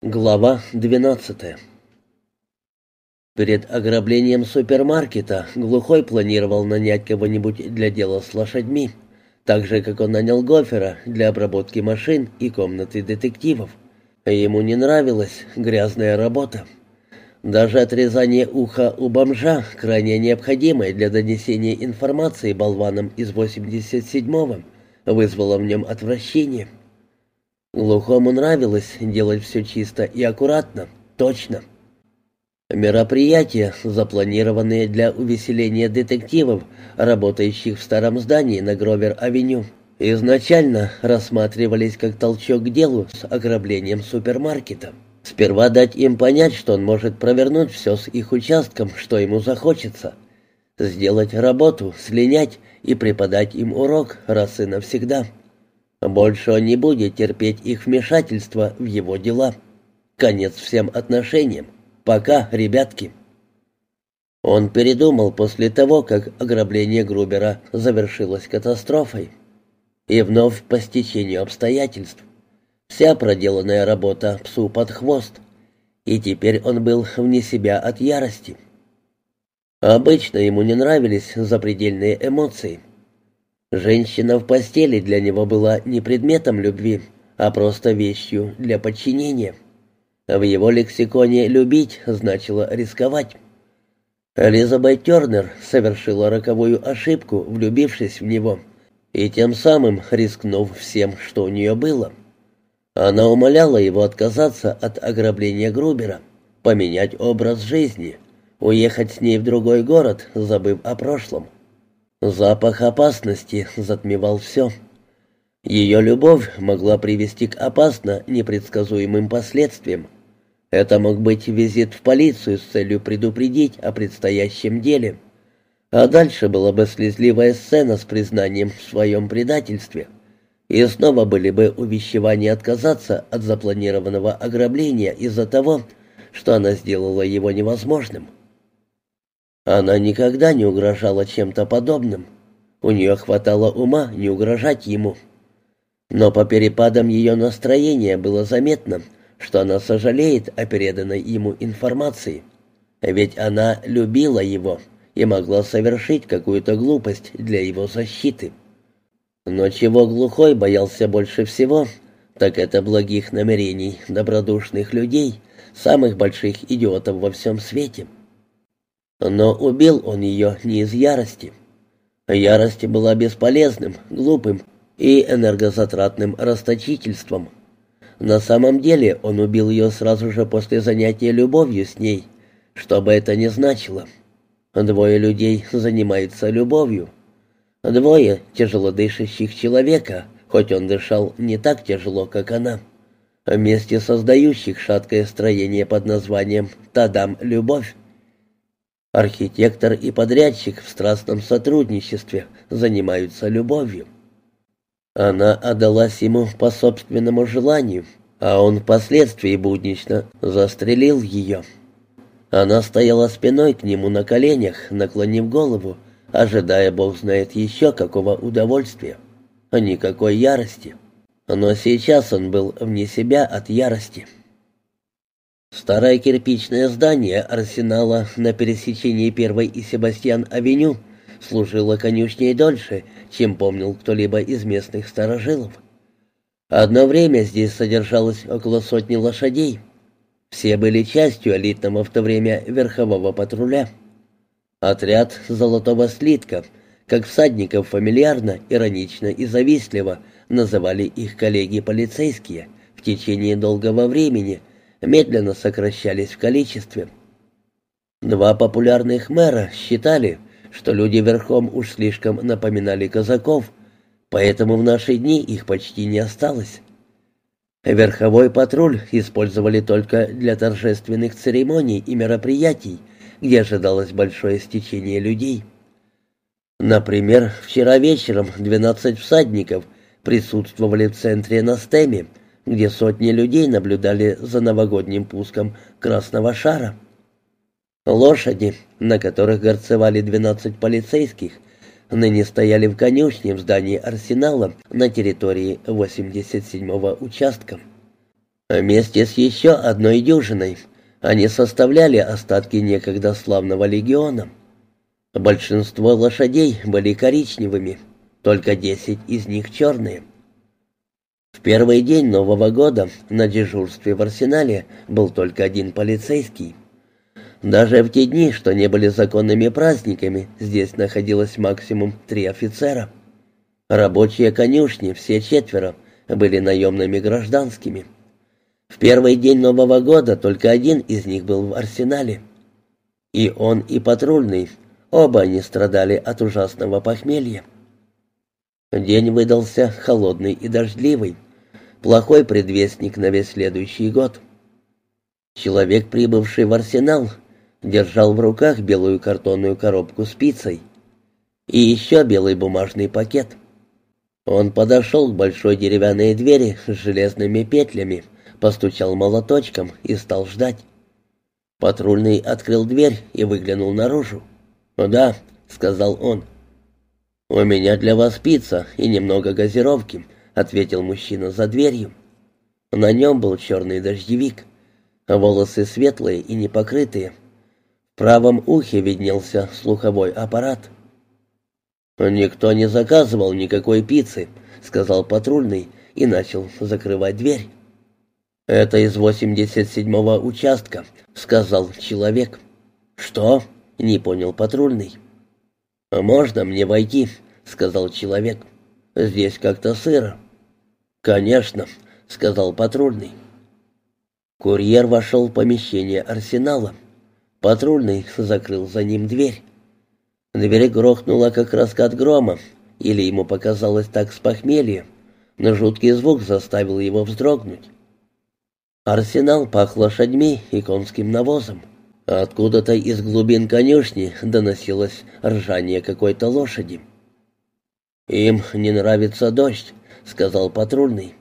Глава 12 Перед ограблением супермаркета Глухой планировал нанять кого-нибудь для дела с лошадьми, так же, как он нанял Гофера для обработки машин и комнаты детективов. Ему не нравилась грязная работа. Даже отрезание уха у бомжа, крайне необходимое для донесения информации болванам из 87-го, вызвало в нем отвращение. Глухому нравилось делать все чисто и аккуратно, точно. Мероприятия, запланированные для увеселения детективов, работающих в старом здании на Гровер-авеню, изначально рассматривались как толчок к делу с ограблением супермаркета. Сперва дать им понять, что он может провернуть все с их участком, что ему захочется. Сделать работу, слинять и преподать им урок раз и навсегда. Больше он не будет терпеть их вмешательства в его дела. Конец всем отношениям. Пока, ребятки. Он передумал после того, как ограбление Грубера завершилось катастрофой. И вновь по стечению обстоятельств. Вся проделанная работа псу под хвост. И теперь он был вне себя от ярости. Обычно ему не нравились запредельные эмоции. Женщина в постели для него была не предметом любви, а просто вещью для подчинения. В его лексиконе «любить» значило «рисковать». Элизабет Тернер совершила роковую ошибку, влюбившись в него, и тем самым рискнув всем, что у нее было. Она умоляла его отказаться от ограбления Грубера, поменять образ жизни, уехать с ней в другой город, забыв о прошлом. Запах опасности затмевал все. Ее любовь могла привести к опасно непредсказуемым последствиям. Это мог быть визит в полицию с целью предупредить о предстоящем деле. А дальше была бы слезливая сцена с признанием в своем предательстве. И снова были бы увещевания отказаться от запланированного ограбления из-за того, что она сделала его невозможным. Она никогда не угрожала чем-то подобным. У нее хватало ума не угрожать ему. Но по перепадам ее настроения было заметно, что она сожалеет о переданной ему информации. Ведь она любила его и могла совершить какую-то глупость для его защиты. Но чего глухой боялся больше всего, так это благих намерений добродушных людей, самых больших идиотов во всем свете. Но убил он ее не из ярости. Ярость была бесполезным, глупым и энергозатратным расточительством. На самом деле он убил ее сразу же после занятия любовью с ней, что бы это ни значило. Двое людей занимаются любовью. Двое тяжело дышащих человека, хоть он дышал не так тяжело, как она, вместе создающих шаткое строение под названием «Тадам любовь». Архитектор и подрядчик в страстном сотрудничестве занимаются любовью. Она отдалась ему по собственному желанию, а он впоследствии буднично застрелил ее. Она стояла спиной к нему на коленях, наклонив голову, ожидая, бог знает еще какого удовольствия. Никакой ярости. Но сейчас он был вне себя от ярости. Старое кирпичное здание арсенала на пересечении Первой и Себастьян-авеню служило конюшней дольше, чем помнил кто-либо из местных старожилов. Одно время здесь содержалось около сотни лошадей. Все были частью элитного в то время верхового патруля. Отряд «Золотого слитка», как всадников фамильярно, иронично и завистливо называли их коллеги-полицейские, в течение долгого времени – медленно сокращались в количестве. Два популярных мэра считали, что люди верхом уж слишком напоминали казаков, поэтому в наши дни их почти не осталось. Верховой патруль использовали только для торжественных церемоний и мероприятий, где ожидалось большое стечение людей. Например, вчера вечером 12 всадников присутствовали в центре на стеме, где сотни людей наблюдали за новогодним пуском красного шара. Лошади, на которых горцевали 12 полицейских, ныне стояли в конюшне в здании арсенала на территории 87-го участка. Вместе с еще одной дюжиной они составляли остатки некогда славного легиона. Большинство лошадей были коричневыми, только десять из них черные. В первый день Нового года на дежурстве в арсенале был только один полицейский. Даже в те дни, что не были законными праздниками, здесь находилось максимум три офицера. Рабочие конюшни, все четверо, были наемными гражданскими. В первый день Нового года только один из них был в арсенале. И он, и патрульный, оба они страдали от ужасного похмелья. День выдался холодный и дождливый, плохой предвестник на весь следующий год. Человек, прибывший в арсенал, держал в руках белую картонную коробку с пиццей и еще белый бумажный пакет. Он подошел к большой деревянной двери с железными петлями, постучал молоточком и стал ждать. Патрульный открыл дверь и выглянул наружу. «Да», — сказал он. «У меня для вас пицца и немного газировки», — ответил мужчина за дверью. На нем был черный дождевик, волосы светлые и непокрытые, в правом ухе виднелся слуховой аппарат. «Никто не заказывал никакой пиццы», — сказал патрульный и начал закрывать дверь. «Это из 87-го участка», — сказал человек. «Что?» — не понял патрульный. «Можно мне войти?» — сказал человек. «Здесь как-то сыро». «Конечно», — сказал патрульный. Курьер вошел в помещение арсенала. Патрульный закрыл за ним дверь. Дверь грохнула, как раскат грома, или ему показалось так с похмелья, но жуткий звук заставил его вздрогнуть. Арсенал пах лошадьми и конским навозом. Откуда-то из глубин конюшни доносилось ржание какой-то лошади. «Им не нравится дождь», — сказал патрульный.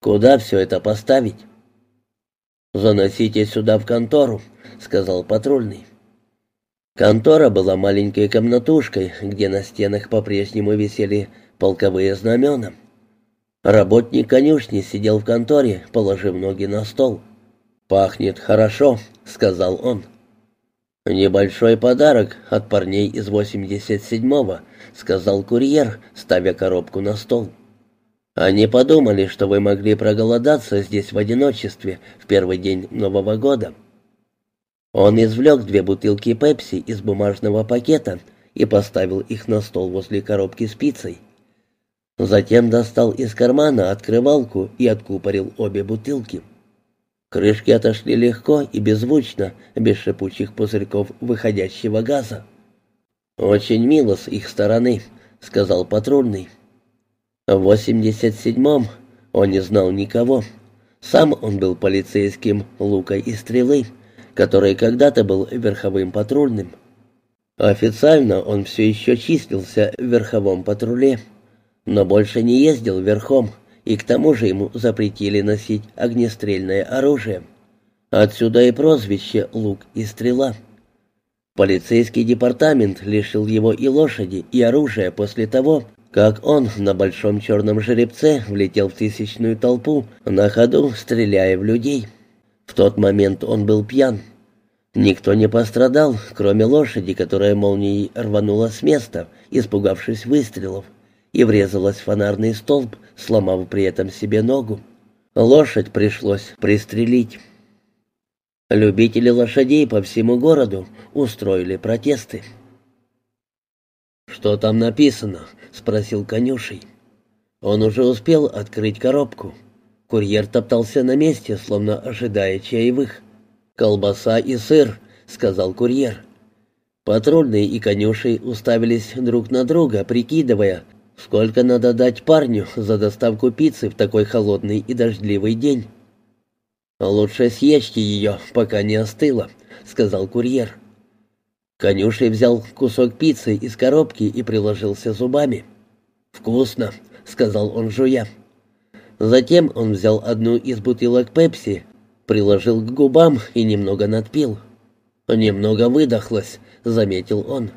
«Куда все это поставить?» «Заносите сюда в контору», — сказал патрульный. Контора была маленькой комнатушкой, где на стенах по-прежнему висели полковые знамена. Работник конюшни сидел в конторе, положив ноги на стол. «Пахнет хорошо», — сказал он. «Небольшой подарок от парней из 87-го», — сказал курьер, ставя коробку на стол. «Они подумали, что вы могли проголодаться здесь в одиночестве в первый день Нового года». Он извлек две бутылки пепси из бумажного пакета и поставил их на стол возле коробки с пиццей. Затем достал из кармана открывалку и откупорил обе бутылки. Крышки отошли легко и беззвучно, без шипучих пузырьков выходящего газа. «Очень мило с их стороны», — сказал патрульный. В 87-м он не знал никого. Сам он был полицейским лука и стрелы который когда-то был верховым патрульным. Официально он все еще числился в верховом патруле, но больше не ездил верхом, и к тому же ему запретили носить огнестрельное оружие. Отсюда и прозвище «Лук и стрела». Полицейский департамент лишил его и лошади, и оружия после того, как он на большом черном жеребце влетел в тысячную толпу, на ходу стреляя в людей. В тот момент он был пьян. Никто не пострадал, кроме лошади, которая молнией рванула с места, испугавшись выстрелов, и врезалась в фонарный столб, сломав при этом себе ногу. Лошадь пришлось пристрелить. Любители лошадей по всему городу устроили протесты. «Что там написано?» — спросил конюшей. Он уже успел открыть коробку. Курьер топтался на месте, словно ожидая чаевых. «Колбаса и сыр», — сказал курьер. Патрульные и конюшей уставились друг на друга, прикидывая, сколько надо дать парню за доставку пиццы в такой холодный и дождливый день. «Лучше съешьте ее, пока не остыла», — сказал курьер. Конюшей взял кусок пиццы из коробки и приложился зубами. «Вкусно», — сказал он, жуя. Затем он взял одну из бутылок пепси, приложил к губам и немного надпил. «Немного выдохлось», — заметил он.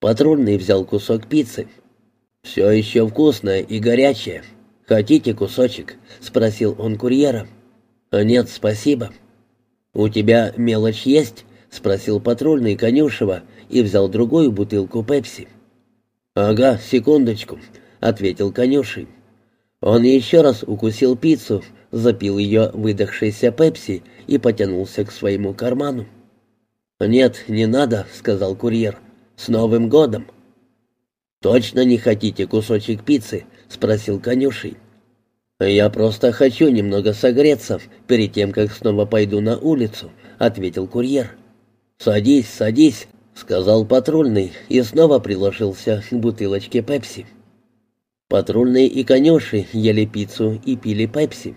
Патрульный взял кусок пиццы. «Все еще вкусное и горячее. Хотите кусочек?» — спросил он курьера. «Нет, спасибо». «У тебя мелочь есть?» — спросил патрульный Конюшева и взял другую бутылку пепси. «Ага, секундочку», — ответил конюший. Он еще раз укусил пиццу, запил ее выдохшейся пепси и потянулся к своему карману. «Нет, не надо», — сказал курьер. «С Новым годом!» «Точно не хотите кусочек пиццы?» — спросил конюший. «Я просто хочу немного согреться перед тем, как снова пойду на улицу», — ответил курьер. «Садись, садись», — сказал патрульный и снова приложился к бутылочке пепси. Патрульные и конюши ели пиццу и пили пепси.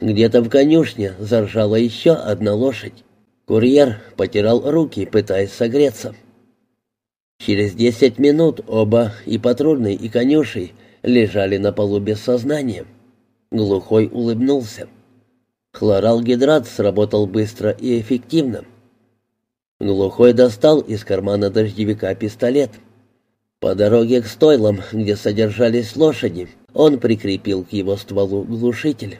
Где-то в конюшне заржала еще одна лошадь. Курьер потирал руки, пытаясь согреться. Через десять минут оба, и патрульный, и конюший, лежали на полу без сознания. Глухой улыбнулся. Хлоралгидрат сработал быстро и эффективно. Глухой достал из кармана дождевика пистолет. По дороге к стойлам, где содержались лошади, он прикрепил к его стволу глушитель.